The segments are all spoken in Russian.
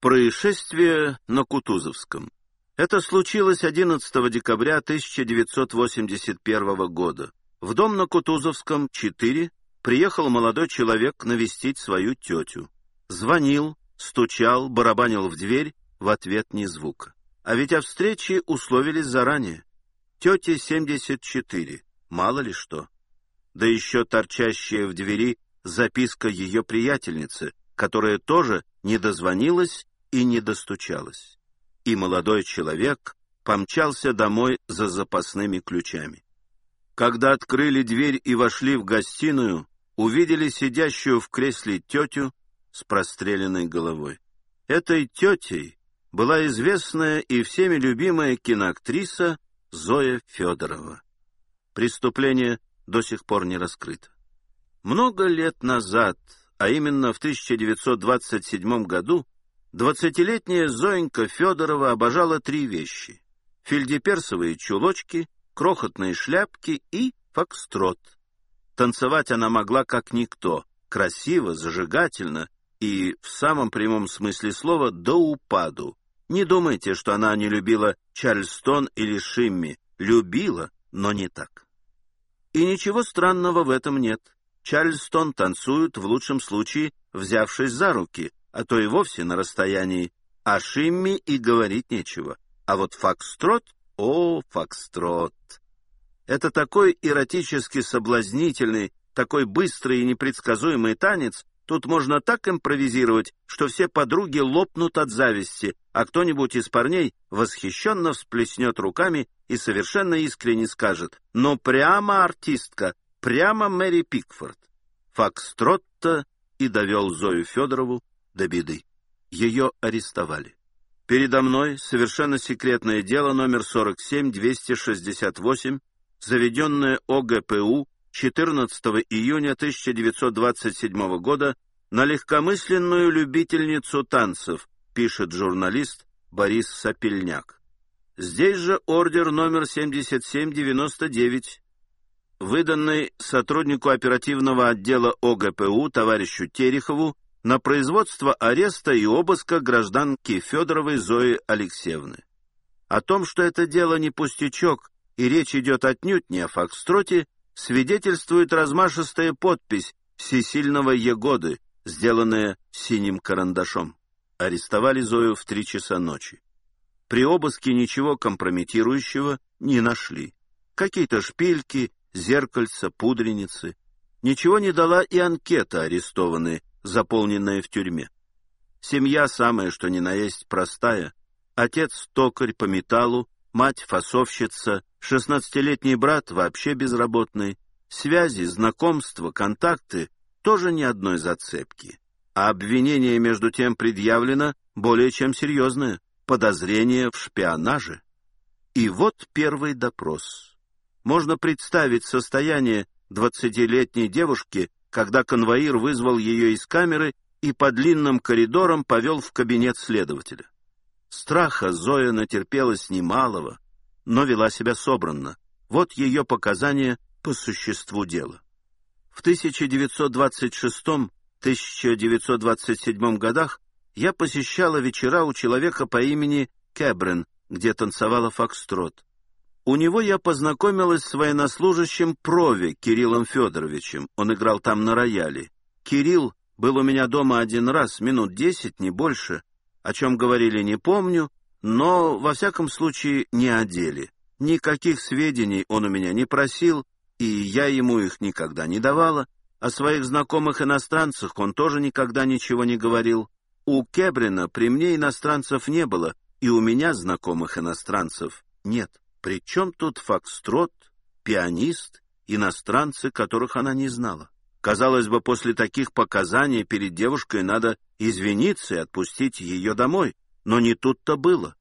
Происшествие на Кутузовском. Это случилось 11 декабря 1981 года. В дом на Кутузовском, 4, приехал молодой человек навестить свою тетю. Звонил, стучал, барабанил в дверь, в ответ ни звука. А ведь о встрече условились заранее. Тете 74, мало ли что. Да еще торчащая в двери записка ее приятельницы, которая тоже не дозвонилась и не достучалась. И молодой человек помчался домой за запасными ключами. Когда открыли дверь и вошли в гостиную, увидели сидящую в кресле тетю с простреленной головой. Этой тетей была известная и всеми любимая киноактриса Зоя Федорова. Преступление до сих пор не раскрыто. Много лет назад, а именно в 1927 году, двадцатилетняя Зоенька Федорова обожала три вещи — фельдеперсовые чулочки, крохотные шляпки и фокстрот. Танцевать она могла как никто, красиво, зажигательно и, в самом прямом смысле слова, до упаду. Не думайте, что она не любила Чарльстон или Шимми. Любила, но не так. И ничего странного в этом нет. Чарльстон танцуют в лучшем случае, взявшись за руки, а то и вовсе на расстоянии. А Шимми и говорить нечего. А вот фокстрот, о, фокстрот! Это такой эротически соблазнительный, такой быстрый и непредсказуемый танец, тут можно так импровизировать, что все подруги лопнут от зависти, а кто-нибудь из парней восхищенно всплеснет руками и совершенно искренне скажет «Ну прямо артистка, Прямо Мэри Пикфорд. Фокстротта и довел Зою Федорову до беды. Ее арестовали. Передо мной совершенно секретное дело номер 47-268, заведенное ОГПУ 14 июня 1927 года на легкомысленную любительницу танцев, пишет журналист Борис Сапельняк. Здесь же ордер номер 7799 выданный сотруднику оперативного отдела ОГПУ товарищу Терехову на производство ареста и обыска гражданки Федоровой Зои Алексеевны. О том, что это дело не пустячок и речь идет отнюдь не о фокстроте, свидетельствует размашистая подпись всесильного Егоды, сделанная синим карандашом. Арестовали Зою в три часа ночи. При обыске ничего компрометирующего не нашли. Какие-то шпильки, зеркальца, пудреницы. Ничего не дала и анкета арестованной, заполненная в тюрьме. Семья самая, что ни на есть, простая. Отец токарь по металлу, мать фасовщица, шестнадцатилетний брат вообще безработный. Связи, знакомства, контакты — тоже ни одной зацепки. А обвинение, между тем, предъявлено более чем серьезное — подозрение в шпионаже. И вот первый допрос. Можно представить состояние двадцатилетней девушки, когда конвоир вызвал ее из камеры и по длинным коридорам повел в кабинет следователя. Страха Зоя натерпелась немалого, но вела себя собранно. Вот ее показания по существу дела. В 1926-1927 годах я посещала вечера у человека по имени Кэбрен, где танцевала фокстрот. У него я познакомилась с военнослужащим Прови Кириллом Федоровичем. Он играл там на рояле. Кирилл был у меня дома один раз, минут десять, не больше. О чем говорили, не помню, но, во всяком случае, не о деле. Никаких сведений он у меня не просил, и я ему их никогда не давала. О своих знакомых иностранцах он тоже никогда ничего не говорил. У Кебрина при мне иностранцев не было, и у меня знакомых иностранцев нет. Причем тут фокстрот, пианист, иностранцы, которых она не знала? Казалось бы, после таких показаний перед девушкой надо извиниться и отпустить ее домой, но не тут-то было.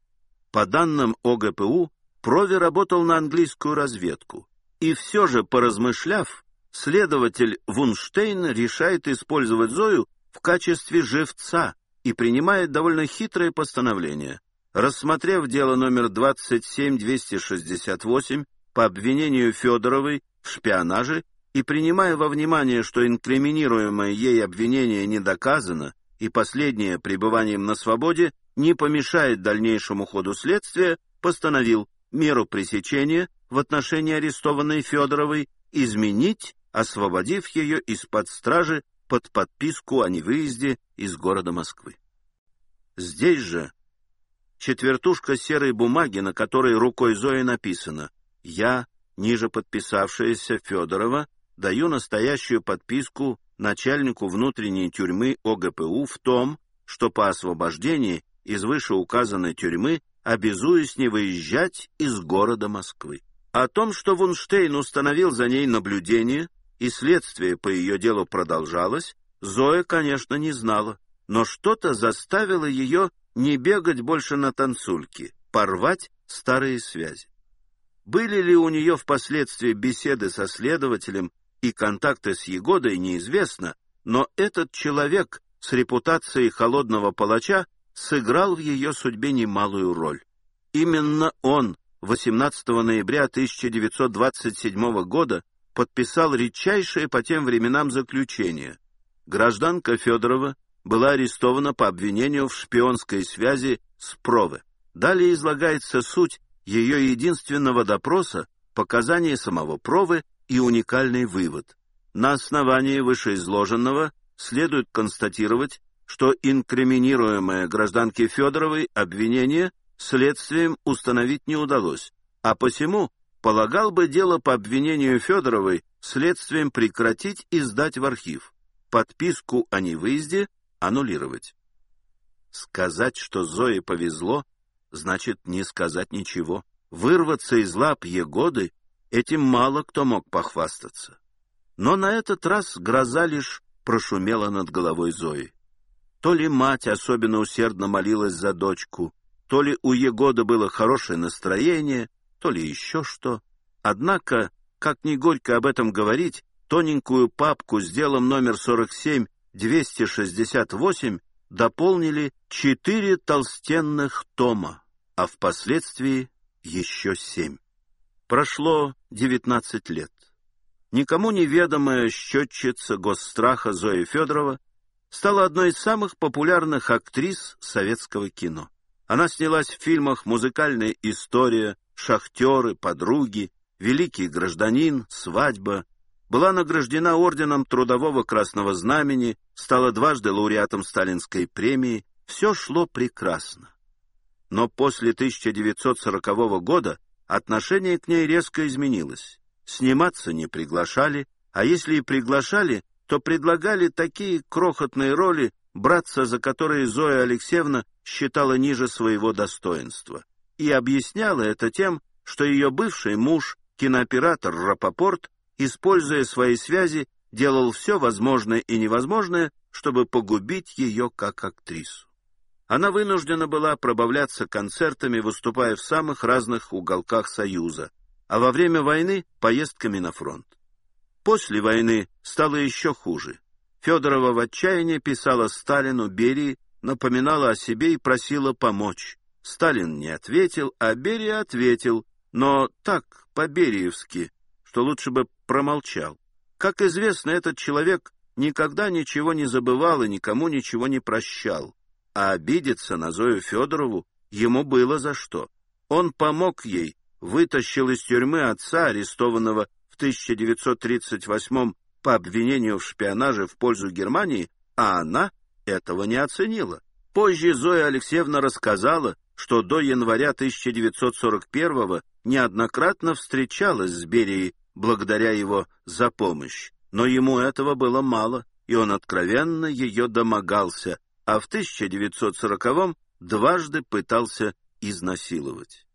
По данным ОГПУ, Прови работал на английскую разведку. И все же, поразмышляв, следователь Вунштейн решает использовать Зою в качестве живца и принимает довольно хитрое постановление. Рассмотрев дело номер 27268 по обвинению Федоровой в шпионаже и принимая во внимание, что инкриминируемое ей обвинение не доказано и последнее пребыванием на свободе не помешает дальнейшему ходу следствия, постановил меру пресечения в отношении арестованной Федоровой изменить, освободив ее из-под стражи под подписку о невыезде из города Москвы. Здесь же четвертушка серой бумаги, на которой рукой Зои написано «Я, ниже подписавшаяся Федорова, даю настоящую подписку начальнику внутренней тюрьмы ОГПУ в том, что по освобождении из вышеуказанной тюрьмы обязуюсь не выезжать из города Москвы. О том, что Вунштейн установил за ней наблюдение, и следствие по ее делу продолжалось, Зоя, конечно, не знала, но что-то заставило ее не бегать больше на танцульки, порвать старые связи. Были ли у нее впоследствии беседы со следователем и контакты с Егодой, неизвестно, но этот человек с репутацией холодного палача сыграл в ее судьбе немалую роль. Именно он 18 ноября 1927 года подписал редчайшее по тем временам заключение. Гражданка Федорова была арестована по обвинению в шпионской связи с Прове. Далее излагается суть ее единственного допроса, показания самого Провы и уникальный вывод. На основании вышеизложенного следует констатировать, что инкриминируемое гражданке Федоровой обвинение следствием установить не удалось, а посему полагал бы дело по обвинению Федоровой следствием прекратить и сдать в архив, подписку о невыезде аннулировать. Сказать, что Зое повезло, значит не сказать ничего. Вырваться из лап Егоды этим мало кто мог похвастаться. Но на этот раз гроза лишь прошумела над головой Зои. То ли мать особенно усердно молилась за дочку, то ли у Егоды было хорошее настроение, то ли еще что. Однако, как ни горько об этом говорить, тоненькую папку с делом номер 47-268 дополнили четыре толстенных тома, а впоследствии еще семь. Прошло 19 лет. Никому неведомая счетчица госстраха Зоя Федорова стала одной из самых популярных актрис советского кино. Она снялась в фильмах «Музыкальная история», шахтеры, подруги, великий гражданин, свадьба, была награждена орденом Трудового Красного Знамени, стала дважды лауреатом Сталинской премии, все шло прекрасно. Но после 1940 года отношение к ней резко изменилось. Сниматься не приглашали, а если и приглашали, то предлагали такие крохотные роли, браться за которые Зоя Алексеевна считала ниже своего достоинства и объясняла это тем, что ее бывший муж, кинооператор Рапопорт, используя свои связи, делал все возможное и невозможное, чтобы погубить ее как актрису. Она вынуждена была пробавляться концертами, выступая в самых разных уголках Союза, а во время войны — поездками на фронт. После войны стало еще хуже. Федорова в отчаянии писала Сталину, Берии, напоминала о себе и просила помочь. Сталин не ответил, а Берия ответил, но так, по-бериевски, что лучше бы промолчал. Как известно, этот человек никогда ничего не забывал и никому ничего не прощал, а обидеться на Зою Федорову ему было за что. Он помог ей, вытащил из тюрьмы отца, арестованного в 1938 по обвинению в шпионаже в пользу Германии, а она этого не оценила. Позже Зоя Алексеевна рассказала, что до января 1941 неоднократно встречалась с Берией благодаря его за помощь, но ему этого было мало, и он откровенно ее домогался, а в 1940-м дважды пытался изнасиловать.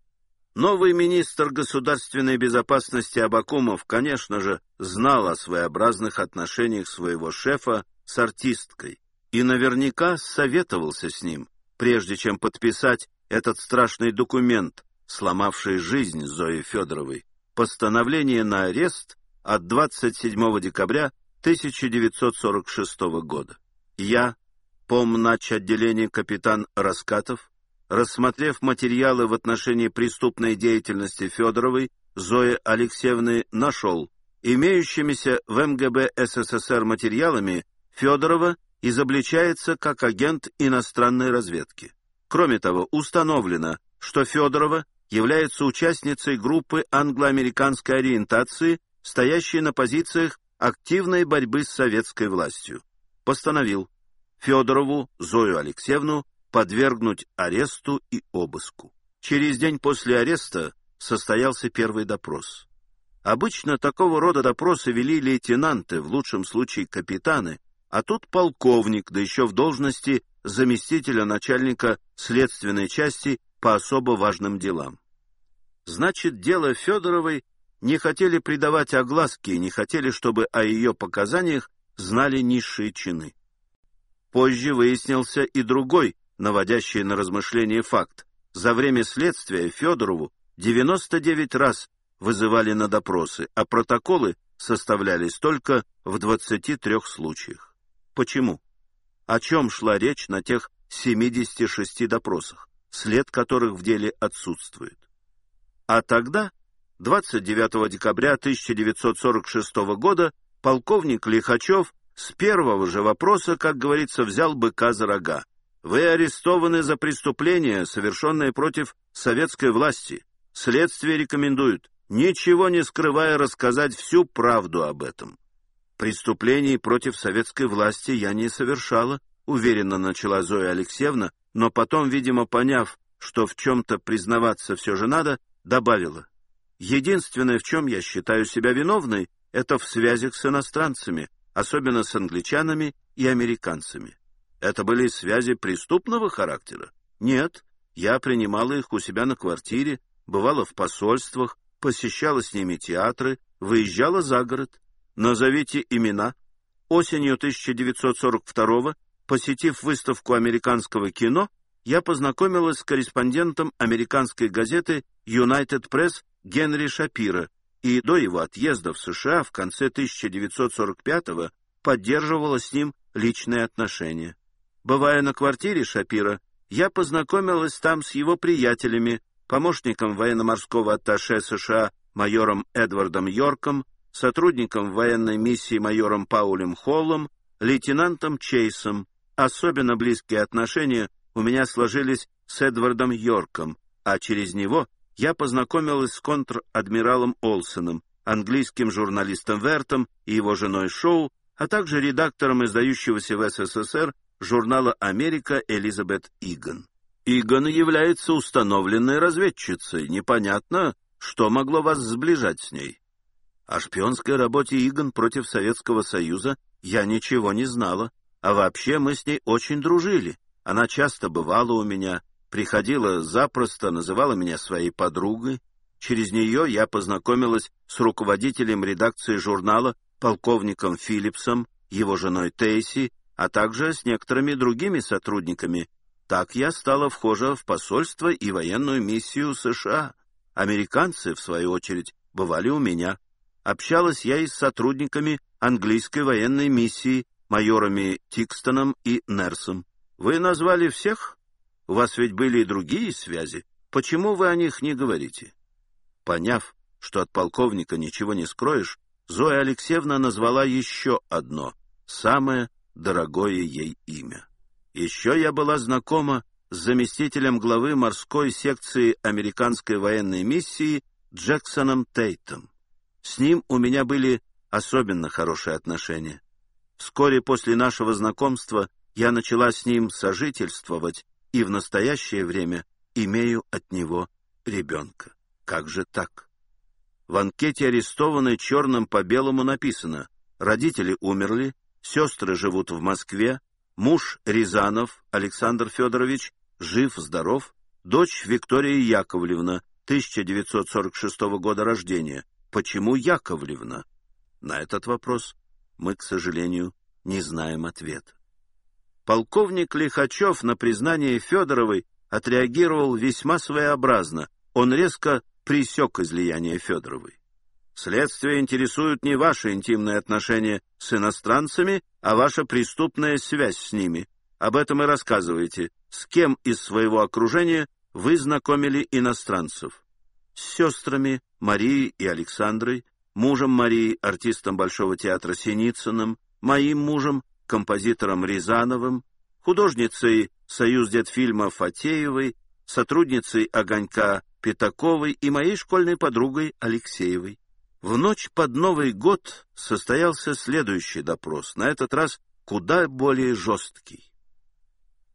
Новый министр государственной безопасности Абакумов, конечно же, знал о своеобразных отношениях своего шефа с артисткой и наверняка советовался с ним, прежде чем подписать этот страшный документ, сломавший жизнь Зои Федоровой, постановление на арест от 27 декабря 1946 года. Я, помнач отделения капитан Раскатов, рассмотрев материалы в отношении преступной деятельности Федоровой, Зои Алексеевны нашел, имеющимися в МГБ СССР материалами Федорова изобличается как агент иностранной разведки. Кроме того, установлено, что Федорова является участницей группы англо-американской ориентации, стоящей на позициях активной борьбы с советской властью. Постановил Федорову Зою Алексеевну подвергнуть аресту и обыску. Через день после ареста состоялся первый допрос. Обычно такого рода допросы вели лейтенанты, в лучшем случае капитаны, а тут полковник, да еще в должности заместителя начальника следственной части по особо важным делам. Значит, дело Федоровой не хотели придавать огласке и не хотели, чтобы о ее показаниях знали низшие чины. Позже выяснился и другой, наводящий на размышление факт. За время следствия Федорову 99 раз вызывали на допросы, а протоколы составлялись только в 23 случаях. Почему? О чем шла речь на тех 76 допросах, след которых в деле отсутствует? А тогда, 29 декабря 1946 года, полковник Лихачев с первого же вопроса, как говорится, взял быка за рога. Вы арестованы за преступление, совершенное против советской власти. Следствие рекомендует, ничего не скрывая, рассказать всю правду об этом. Преступлений против советской власти я не совершала, уверенно начала Зоя Алексеевна, но потом, видимо, поняв, что в чем-то признаваться все же надо, добавила. Единственное, в чем я считаю себя виновной, это в связях с иностранцами, особенно с англичанами и американцами. Это были связи преступного характера? Нет, я принимала их у себя на квартире, бывала в посольствах, посещала с ними театры, выезжала за город. Назовите имена. Осенью 1942 посетив выставку американского кино, я познакомилась с корреспондентом американской газеты United Press Генри Шапира и до его отъезда в США в конце 1945-го поддерживала с ним личные отношения. Бывая на квартире Шапира, я познакомилась там с его приятелями, помощником военно-морского атташе США майором Эдвардом Йорком, сотрудником военной миссии майором Паулем Холлом, лейтенантом Чейсом. Особенно близкие отношения у меня сложились с Эдвардом Йорком, а через него я познакомилась с контр-адмиралом Олсеном, английским журналистом Вертом и его женой Шоу, а также редактором издающегося в СССР журнала «Америка» Элизабет Иган. Иган является установленной разведчицей. Непонятно, что могло вас сближать с ней. О шпионской работе Иган против Советского Союза я ничего не знала, а вообще мы с ней очень дружили. Она часто бывала у меня, приходила запросто, называла меня своей подругой. Через нее я познакомилась с руководителем редакции журнала полковником Филлипсом, его женой Тейси, а также с некоторыми другими сотрудниками. Так я стала вхожа в посольство и военную миссию США. Американцы, в свою очередь, бывали у меня. Общалась я и с сотрудниками английской военной миссии, майорами Тикстоном и Нерсом. Вы назвали всех? У вас ведь были и другие связи. Почему вы о них не говорите? Поняв, что от полковника ничего не скроешь, Зоя Алексеевна назвала еще одно, самое дорогое ей имя. Еще я была знакома с заместителем главы морской секции американской военной миссии Джексоном Тейтом. С ним у меня были особенно хорошие отношения. Вскоре после нашего знакомства я начала с ним сожительствовать и в настоящее время имею от него ребенка. Как же так? В анкете арестованной черным по белому написано «Родители умерли, сестры живут в Москве, муж Рязанов Александр Федорович жив-здоров, дочь Виктория Яковлевна, 1946 года рождения. Почему Яковлевна? На этот вопрос мы, к сожалению, не знаем ответа. Полковник Лихачев на признание Федоровой отреагировал весьма своеобразно. Он резко пресек излияние Федоровой. Следствие интересует не ваши интимные отношения с иностранцами, а ваша преступная связь с ними. Об этом и рассказывайте. С кем из своего окружения вы знакомили иностранцев? С сестрами Марией и Александрой, мужем Марии, артистом Большого театра Синицыным, моим мужем, композитором Рязановым, художницей «Союз детфильма» Фатеевой, сотрудницей «Огонька» Пятаковой и моей школьной подругой Алексеевой. В ночь под Новый год состоялся следующий допрос, на этот раз куда более жесткий.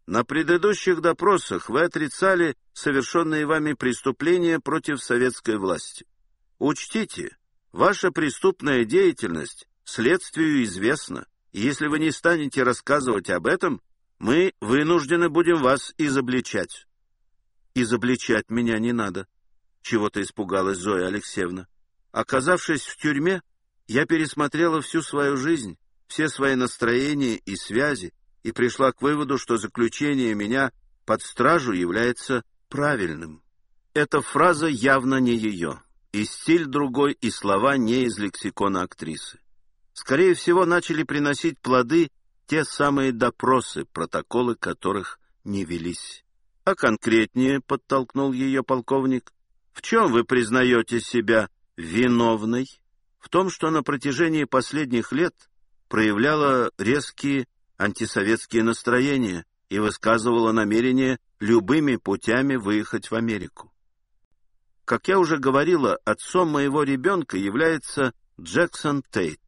На предыдущих допросах вы отрицали совершенные вами преступления против советской власти. Учтите, ваша преступная деятельность следствию известна, и если вы не станете рассказывать об этом, мы вынуждены будем вас изобличать. Изобличать меня не надо, чего-то испугалась Зоя Алексеевна. Оказавшись в тюрьме, я пересмотрела всю свою жизнь, все свои настроения и связи, и пришла к выводу, что заключение меня под стражу является правильным. Эта фраза явно не ее, и стиль другой, и слова не из лексикона актрисы. Скорее всего, начали приносить плоды те самые допросы, протоколы которых не велись. А конкретнее, — подтолкнул ее полковник, — в чем вы признаете себя виновной? В том, что на протяжении последних лет проявляла резкие антисоветские настроения и высказывала намерение любыми путями выехать в Америку. Как я уже говорила, отцом моего ребенка является Джексон Тейт.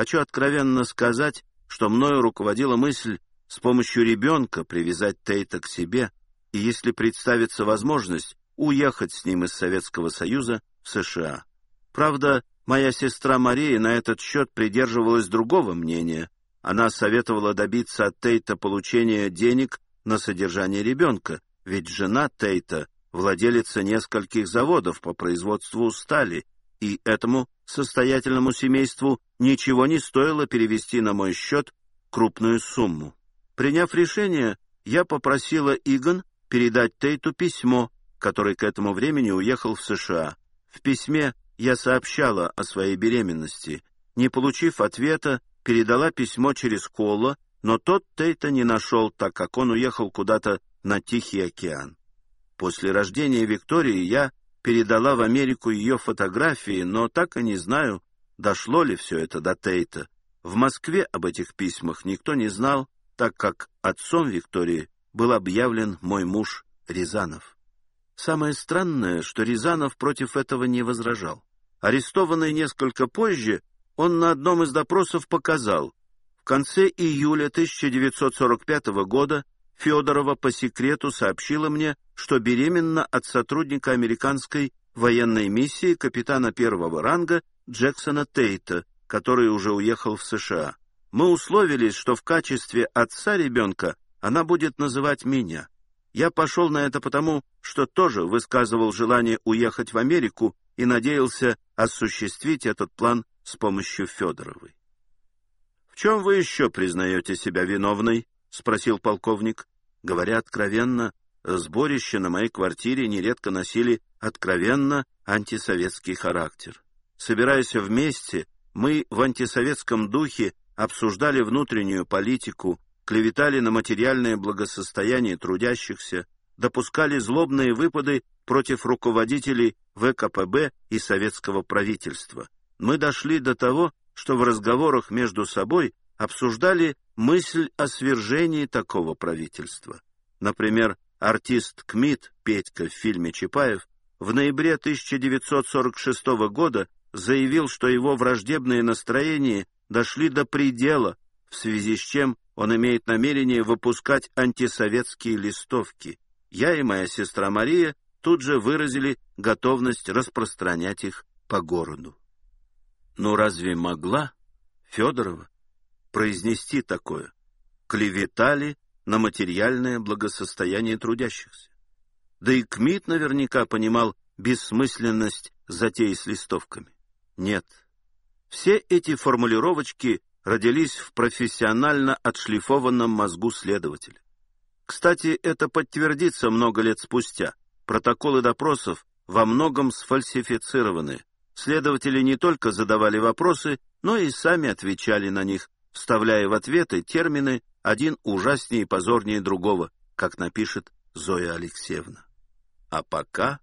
Хочу откровенно сказать, что мною руководила мысль с помощью ребенка привязать Тейта к себе и, если представится возможность, уехать с ним из Советского Союза в США. Правда, моя сестра Мария на этот счет придерживалась другого мнения, она советовала добиться от Тейта получения денег на содержание ребенка, ведь жена Тейта — владелица нескольких заводов по производству стали, и этому состоятельному семейству ничего не стоило перевести на мой счет крупную сумму. Приняв решение, я попросила Игон передать Тейту письмо, который к этому времени уехал в США. В письме я сообщала о своей беременности. Не получив ответа, передала письмо через Колла, но тот Тейта не нашел, так как он уехал куда-то на Тихий океан. После рождения Виктории я передала в Америку ее фотографии, но так и не знаю, дошло ли все это до Тейта. В Москве об этих письмах никто не знал, так как отцом Виктории был объявлен мой муж Рязанов. Самое странное, что Рязанов против этого не возражал. Арестованный несколько позже, он на одном из допросов показал, в конце июля 1945 года Федорова по секрету сообщила мне, что беременна от сотрудника американской военной миссии капитана первого ранга Джексона Тейта, который уже уехал в США. Мы условились, что в качестве отца ребенка она будет называть меня. Я пошел на это потому, что тоже высказывал желание уехать в Америку и надеялся осуществить этот план с помощью Федоровой. — В чем вы еще признаете себя виновной? — спросил полковник. Говоря откровенно, сборища на моей квартире нередко носили откровенно антисоветский характер. Собираясь вместе, мы в антисоветском духе обсуждали внутреннюю политику, клеветали на материальное благосостояние трудящихся, допускали злобные выпады против руководителей ВКПБ и советского правительства — мы дошли до того, что в разговорах между собой обсуждали мысль о свержении такого правительства. Например, артист КМИТ Петька в фильме «Чапаев» в ноябре 1946 года заявил, что его враждебные настроения дошли до предела, в связи с чем он имеет намерение выпускать антисоветские листовки. Я и моя сестра Мария тут же выразили готовность распространять их по городу. Но разве могла Федорова произнести такое? Клеветали на материальное благосостояние трудящихся. Да и Кмит наверняка понимал бессмысленность затеи с листовками. Нет. Все эти формулировочки родились в профессионально отшлифованном мозгу следователя. Кстати, это подтвердится много лет спустя. Протоколы допросов во многом сфальсифицированы, Следователи не только задавали вопросы, но и сами отвечали на них, вставляя в ответы термины один ужаснее и позорнее другого, как напишет Зоя Алексеевна. А пока...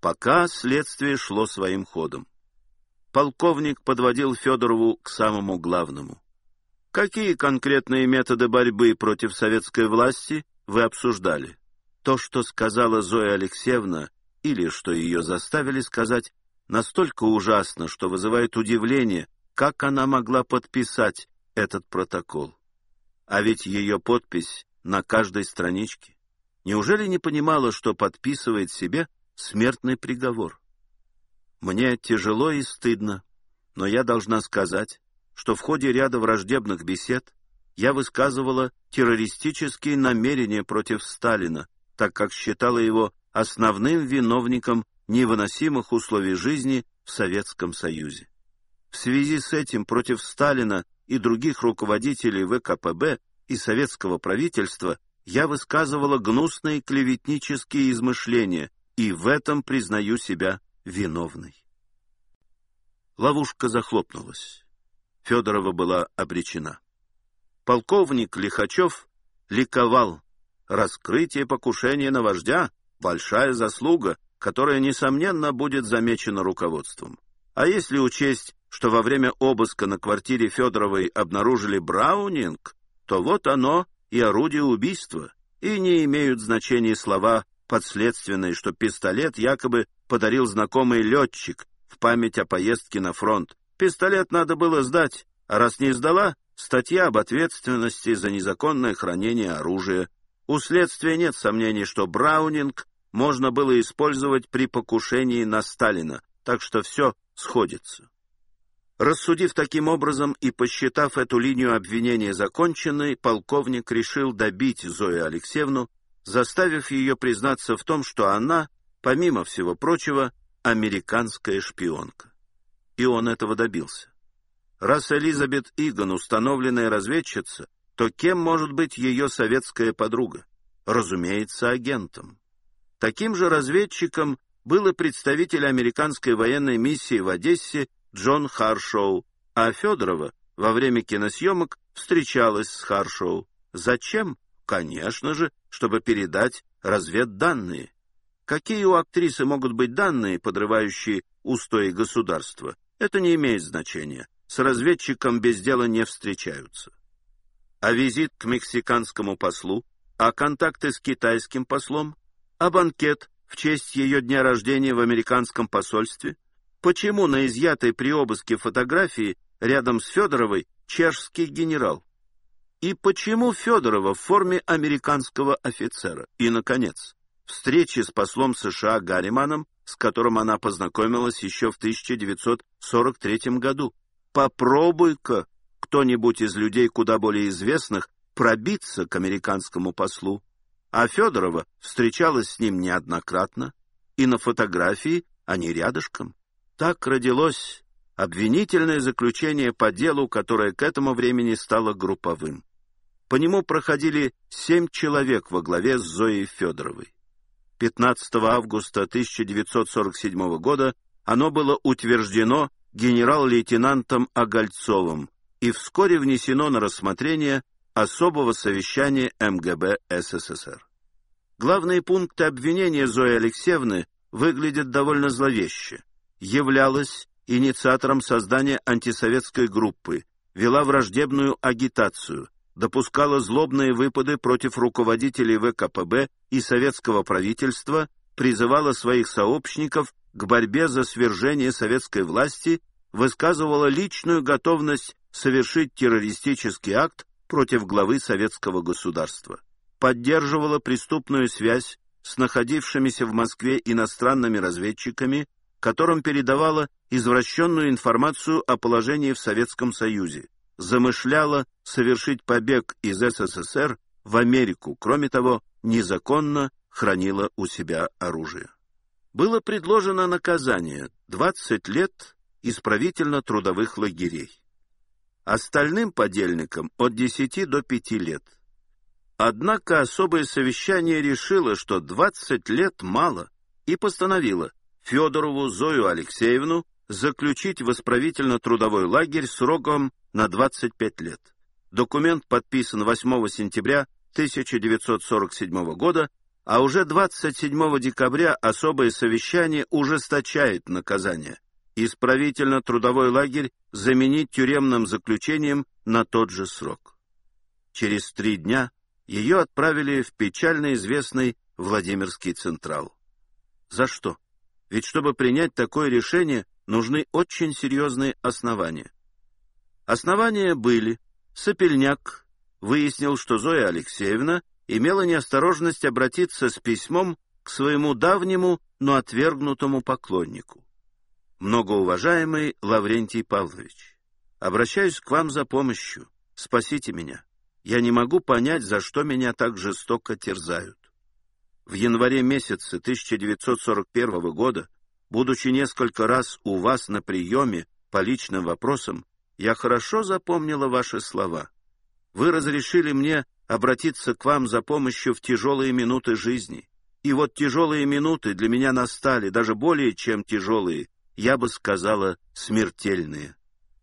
Пока следствие шло своим ходом. Полковник подводил Федорову к самому главному. Какие конкретные методы борьбы против советской власти вы обсуждали? То, что сказала Зоя Алексеевна, или что ее заставили сказать, настолько ужасно, что вызывает удивление, как она могла подписать этот протокол. А ведь ее подпись на каждой страничке. Неужели не понимала, что подписывает себе смертный приговор? Мне тяжело и стыдно, но я должна сказать, что в ходе ряда враждебных бесед я высказывала террористические намерения против Сталина, так как считала его основным виновником невыносимых условий жизни в Советском Союзе. В связи с этим против Сталина и других руководителей ВКПБ и советского правительства я высказывала гнусные клеветнические измышления, и в этом признаю себя виновной. Ловушка захлопнулась. Федорова была обречена. Полковник Лихачев ликовал. Раскрытие покушения на вождя — большая заслуга, которая, несомненно, будет замечена руководством. А если учесть, что во время обыска на квартире Федоровой обнаружили Браунинг, то вот оно и орудие убийства, и не имеют значения слова подследственные, что пистолет якобы подарил знакомый летчик в память о поездке на фронт. Пистолет надо было сдать, а раз не сдала, статья об ответственности за незаконное хранение оружия. У следствия нет сомнений, что Браунинг можно было использовать при покушении на Сталина, так что все сходится. Рассудив таким образом и посчитав эту линию обвинения законченной, полковник решил добить Зою Алексеевну, заставив ее признаться в том, что она, помимо всего прочего, американская шпионка. И он этого добился. Раз Элизабет Иган установленная разведчица, то кем может быть ее советская подруга? Разумеется, агентом. Таким же разведчиком был и представитель американской военной миссии в Одессе Джон Харшоу, а Федорова во время киносъемок встречалась с Харшоу. Зачем? Конечно же, чтобы передать разведданные. Какие у актрисы могут быть данные, подрывающие устои государства? Это не имеет значения. С разведчиком без дела не встречаются. А визит к мексиканскому послу, а контакты с китайским послом, а банкет в честь ее дня рождения в американском посольстве — Почему на изъятой при обыске фотографии рядом с Федоровой чешский генерал? И почему Федорова в форме американского офицера? И, наконец, встречи с послом США Гарриманом, с которым она познакомилась еще в 1943 году. Попробуй-ка кто-нибудь из людей куда более известных пробиться к американскому послу. А Федорова встречалась с ним неоднократно, и на фотографии они рядышком. Так родилось обвинительное заключение по делу, которое к этому времени стало групповым. По нему проходили семь человек во главе с Зоей Федоровой. 15 августа 1947 года оно было утверждено генерал-лейтенантом Огольцовым и вскоре внесено на рассмотрение особого совещания МГБ СССР. Главные пункты обвинения Зои Алексеевны выглядят довольно зловеще являлась инициатором создания антисоветской группы, вела враждебную агитацию, допускала злобные выпады против руководителей ВКПБ и советского правительства, призывала своих сообщников к борьбе за свержение советской власти, высказывала личную готовность совершить террористический акт против главы советского государства, поддерживала преступную связь с находившимися в Москве иностранными разведчиками, которым передавала извращенную информацию о положении в Советском Союзе, замышляла совершить побег из СССР в Америку, кроме того, незаконно хранила у себя оружие. Было предложено наказание 20 лет исправительно-трудовых лагерей. Остальным подельникам от 10 до 5 лет. Однако особое совещание решило, что 20 лет мало, и постановило Федорову Зою Алексеевну заключить в исправительно-трудовой лагерь сроком на 25 лет. Документ подписан 8 сентября 1947 года, а уже 27 декабря особое совещание ужесточает наказание. Исправительно-трудовой лагерь заменить тюремным заключением на тот же срок. Через три дня ее отправили в печально известный Владимирский Централ. За что? Ведь чтобы принять такое решение, нужны очень серьезные основания. Основания были. Сапельняк выяснил, что Зоя Алексеевна имела неосторожность обратиться с письмом к своему давнему, но отвергнутому поклоннику. Многоуважаемый Лаврентий Павлович, обращаюсь к вам за помощью. Спасите меня. Я не могу понять, за что меня так жестоко терзают. В январе месяце 1941 года, будучи несколько раз у вас на приеме по личным вопросам, я хорошо запомнила ваши слова. Вы разрешили мне обратиться к вам за помощью в тяжелые минуты жизни. И вот тяжелые минуты для меня настали, даже более чем тяжелые, я бы сказала, смертельные.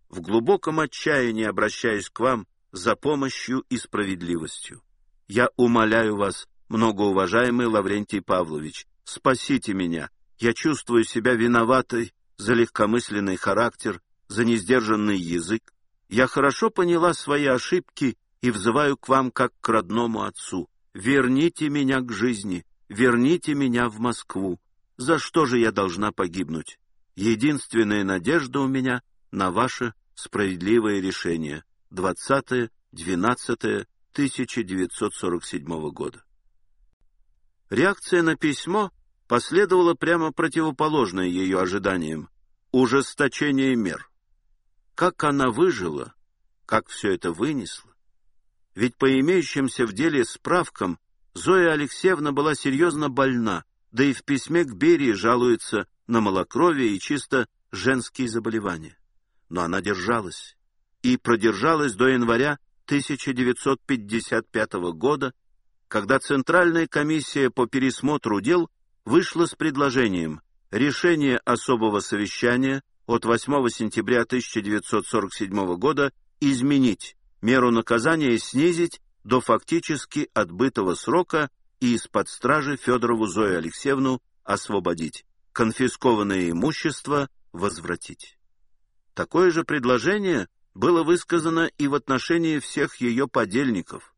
В глубоком отчаянии обращаюсь к вам за помощью и справедливостью. Я умоляю вас, многоуважаемый Лаврентий Павлович, спасите меня. Я чувствую себя виноватой за легкомысленный характер, за несдержанный язык. Я хорошо поняла свои ошибки и взываю к вам как к родному отцу. Верните меня к жизни, верните меня в Москву. За что же я должна погибнуть? Единственная надежда у меня на ваше справедливое решение. 20.12.1947 года. Реакция на письмо последовала прямо противоположная ее ожиданиям — ужесточение мер. Как она выжила, как все это вынесла. Ведь по имеющимся в деле справкам Зоя Алексеевна была серьезно больна, да и в письме к Берии жалуется на малокровие и чисто женские заболевания. Но она держалась и продержалась до января 1955 года, когда Центральная комиссия по пересмотру дел вышла с предложением решение особого совещания от 8 сентября 1947 года изменить, меру наказания снизить до фактически отбытого срока и из-под стражи Федорову Зою Алексеевну освободить, конфискованное имущество возвратить. Такое же предложение было высказано и в отношении всех ее подельников.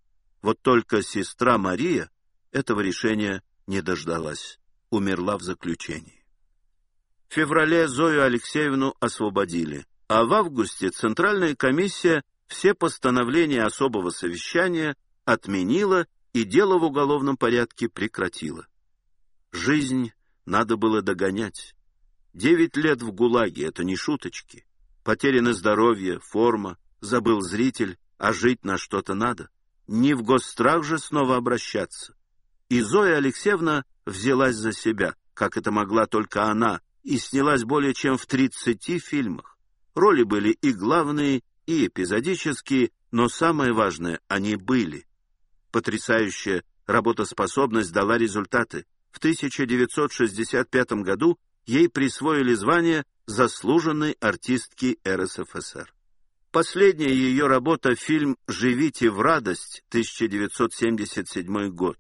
Вот только сестра Мария этого решения не дождалась, умерла в заключении. В феврале Зою Алексеевну освободили, а в августе Центральная комиссия все постановления особого совещания отменила и дело в уголовном порядке прекратила. Жизнь надо было догонять. Девять лет в ГУЛАГе — это не шуточки. Потеряно здоровье, форма, забыл зритель, а жить на что-то надо. Не в госстрах же снова обращаться. И Зоя Алексеевна взялась за себя, как это могла только она, и снялась более чем в тридцати фильмах. Роли были и главные, и эпизодические, но самое важное — они были. Потрясающая работоспособность дала результаты. В 1965 году ей присвоили звание заслуженной артистки РСФСР. Последняя ее работа — фильм «Живите в радость» 1977 год.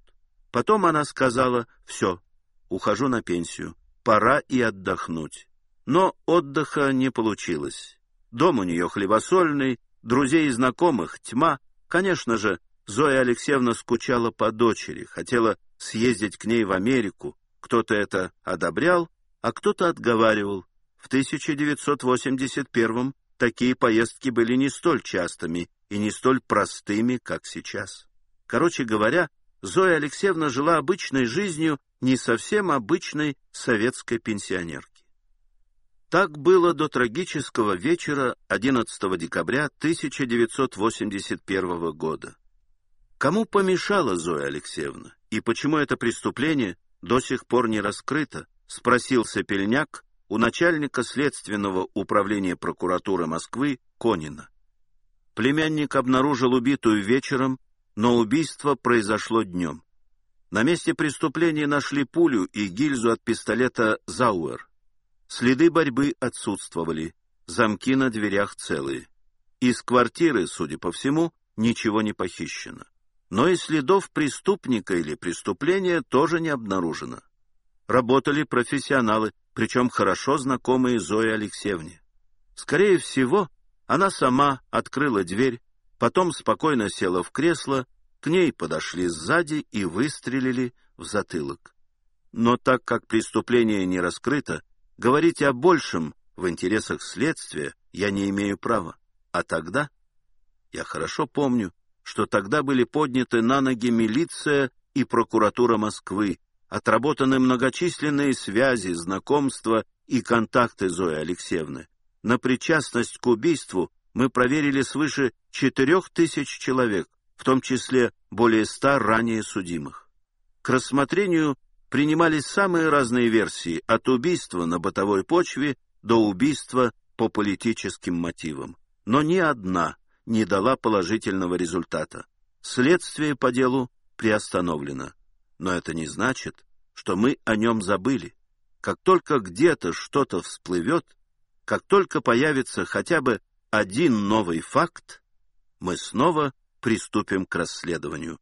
Потом она сказала «Все, ухожу на пенсию, пора и отдохнуть». Но отдыха не получилось. Дом у нее хлебосольный, друзей и знакомых тьма. Конечно же, Зоя Алексеевна скучала по дочери, хотела съездить к ней в Америку. Кто-то это одобрял, а кто-то отговаривал. В 1981 такие поездки были не столь частыми и не столь простыми, как сейчас. Короче говоря, Зоя Алексеевна жила обычной жизнью не совсем обычной советской пенсионерки. Так было до трагического вечера 11 декабря 1981 года. Кому помешала Зоя Алексеевна и почему это преступление до сих пор не раскрыто, спросил Сапельняк у начальника следственного управления прокуратуры Москвы Конина. Племянник обнаружил убитую вечером, но убийство произошло днем. На месте преступления нашли пулю и гильзу от пистолета «Зауэр». Следы борьбы отсутствовали, замки на дверях целые. Из квартиры, судя по всему, ничего не похищено. Но и следов преступника или преступления тоже не обнаружено. Работали профессионалы, причем хорошо знакомые Зое Алексеевне. Скорее всего, она сама открыла дверь, потом спокойно села в кресло, к ней подошли сзади и выстрелили в затылок. Но так как преступление не раскрыто, говорить о большем в интересах следствия я не имею права. А тогда... Я хорошо помню, что тогда были подняты на ноги милиция и прокуратура Москвы, отработаны многочисленные связи, знакомства и контакты Зои Алексеевны. На причастность к убийству мы проверили свыше четырех тысяч человек, в том числе более ста ранее судимых. К рассмотрению принимались самые разные версии, от убийства на бытовой почве до убийства по политическим мотивам. Но ни одна не дала положительного результата. Следствие по делу приостановлено. Но это не значит, что мы о нем забыли. Как только где-то что-то всплывет, как только появится хотя бы один новый факт, мы снова приступим к расследованию.